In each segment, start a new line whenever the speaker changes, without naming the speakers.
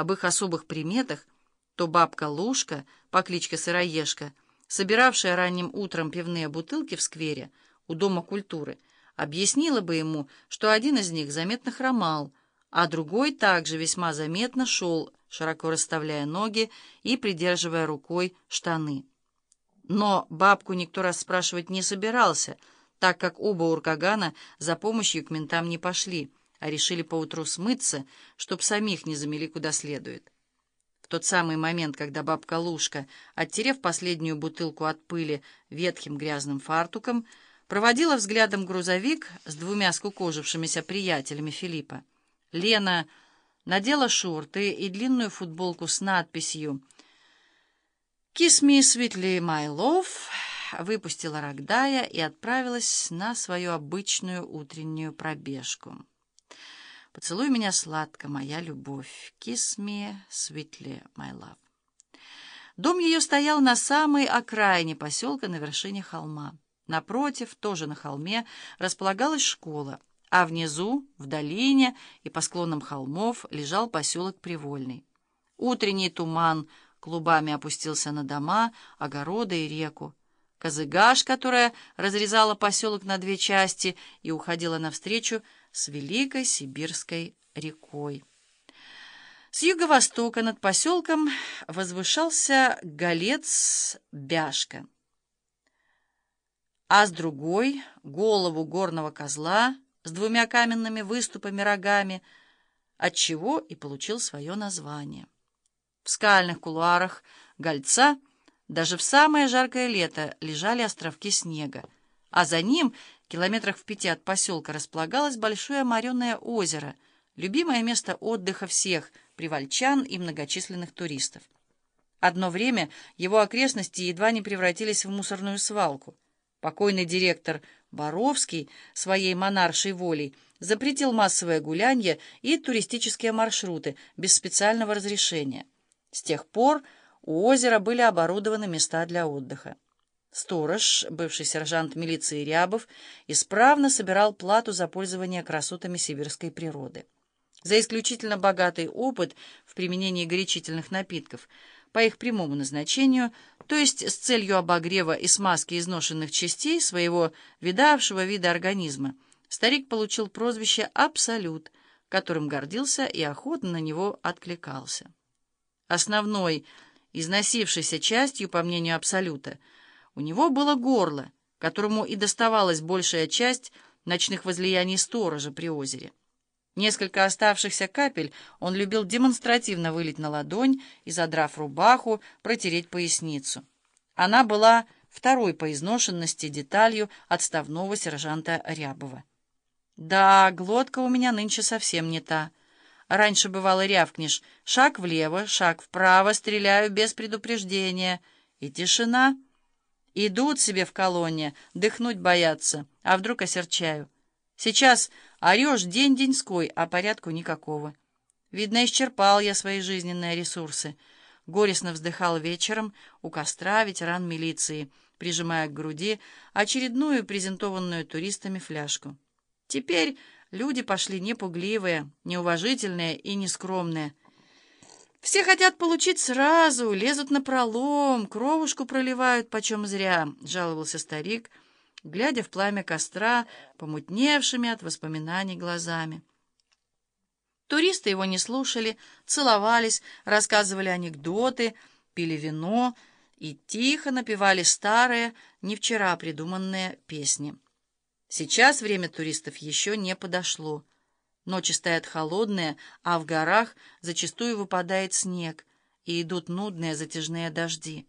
об их особых приметах, то бабка Лушка по кличке Сыроежка, собиравшая ранним утром пивные бутылки в сквере у Дома культуры, объяснила бы ему, что один из них заметно хромал, а другой также весьма заметно шел, широко расставляя ноги и придерживая рукой штаны. Но бабку никто расспрашивать не собирался, так как оба уркагана за помощью к ментам не пошли, а решили поутру смыться, чтоб самих не замели куда следует. В тот самый момент, когда бабка Лушка, оттерев последнюю бутылку от пыли ветхим грязным фартуком, проводила взглядом грузовик с двумя скукожившимися приятелями Филиппа, Лена надела шорты и длинную футболку с надписью «Kiss me sweetly, my love», выпустила Рогдая и отправилась на свою обычную утреннюю пробежку. «Поцелуй меня сладко, моя любовь. Kiss me sweetly, my love». Дом ее стоял на самой окраине поселка на вершине холма. Напротив, тоже на холме, располагалась школа, а внизу, в долине и по склонам холмов, лежал поселок Привольный. Утренний туман клубами опустился на дома, огороды и реку. Козыгаш, которая разрезала поселок на две части и уходила навстречу с Великой Сибирской рекой. С юго-востока над поселком возвышался голец Бяшка, а с другой — голову горного козла с двумя каменными выступами рогами, отчего и получил свое название. В скальных кулуарах Гольца даже в самое жаркое лето лежали островки снега, а за ним, километрах в пяти от поселка, располагалось большое мореное озеро, любимое место отдыха всех привальчан и многочисленных туристов. Одно время его окрестности едва не превратились в мусорную свалку. Покойный директор Боровский своей монаршей волей запретил массовое гулянье и туристические маршруты без специального разрешения. С тех пор у озера были оборудованы места для отдыха. Сторож, бывший сержант милиции Рябов, исправно собирал плату за пользование красотами сибирской природы. За исключительно богатый опыт в применении горячительных напитков по их прямому назначению, то есть с целью обогрева и смазки изношенных частей своего видавшего вида организма, старик получил прозвище «Абсолют», которым гордился и охотно на него откликался. Основной, износившейся частью, по мнению Абсолюта, у него было горло, которому и доставалась большая часть ночных возлияний сторожа при озере. Несколько оставшихся капель он любил демонстративно вылить на ладонь и, задрав рубаху, протереть поясницу. Она была второй по изношенности деталью отставного сержанта Рябова. «Да, глотка у меня нынче совсем не та». Раньше, бывало, рявкнешь «шаг влево, шаг вправо, стреляю без предупреждения». И тишина. Идут себе в колонне, дыхнуть боятся, а вдруг осерчаю. Сейчас орешь день-деньской, а порядку никакого. Видно, исчерпал я свои жизненные ресурсы. Горестно вздыхал вечером у костра ветеран милиции, прижимая к груди очередную презентованную туристами фляжку. Теперь Люди пошли непугливые, неуважительные и нескромные. Все хотят получить сразу, лезут на пролом, кровушку проливают почем зря, — жаловался старик, глядя в пламя костра, помутневшими от воспоминаний глазами. Туристы его не слушали, целовались, рассказывали анекдоты, пили вино и тихо напевали старые, не вчера придуманные песни. Сейчас время туристов еще не подошло. Ночи стоят холодные, а в горах зачастую выпадает снег, и идут нудные затяжные дожди.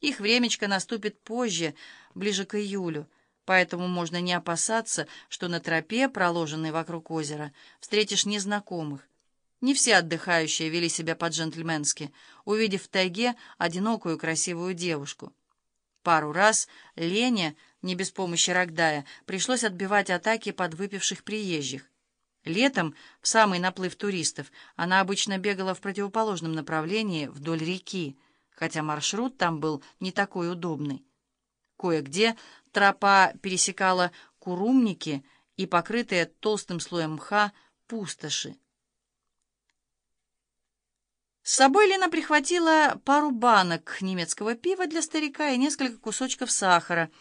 Их времечко наступит позже, ближе к июлю, поэтому можно не опасаться, что на тропе, проложенной вокруг озера, встретишь незнакомых. Не все отдыхающие вели себя по-джентльменски, увидев в тайге одинокую красивую девушку. Пару раз Лене не без помощи Рогдая, пришлось отбивать атаки подвыпивших приезжих. Летом, в самый наплыв туристов, она обычно бегала в противоположном направлении вдоль реки, хотя маршрут там был не такой удобный. Кое-где тропа пересекала курумники и покрытые толстым слоем мха пустоши. С собой Лена прихватила пару банок немецкого пива для старика и несколько кусочков сахара —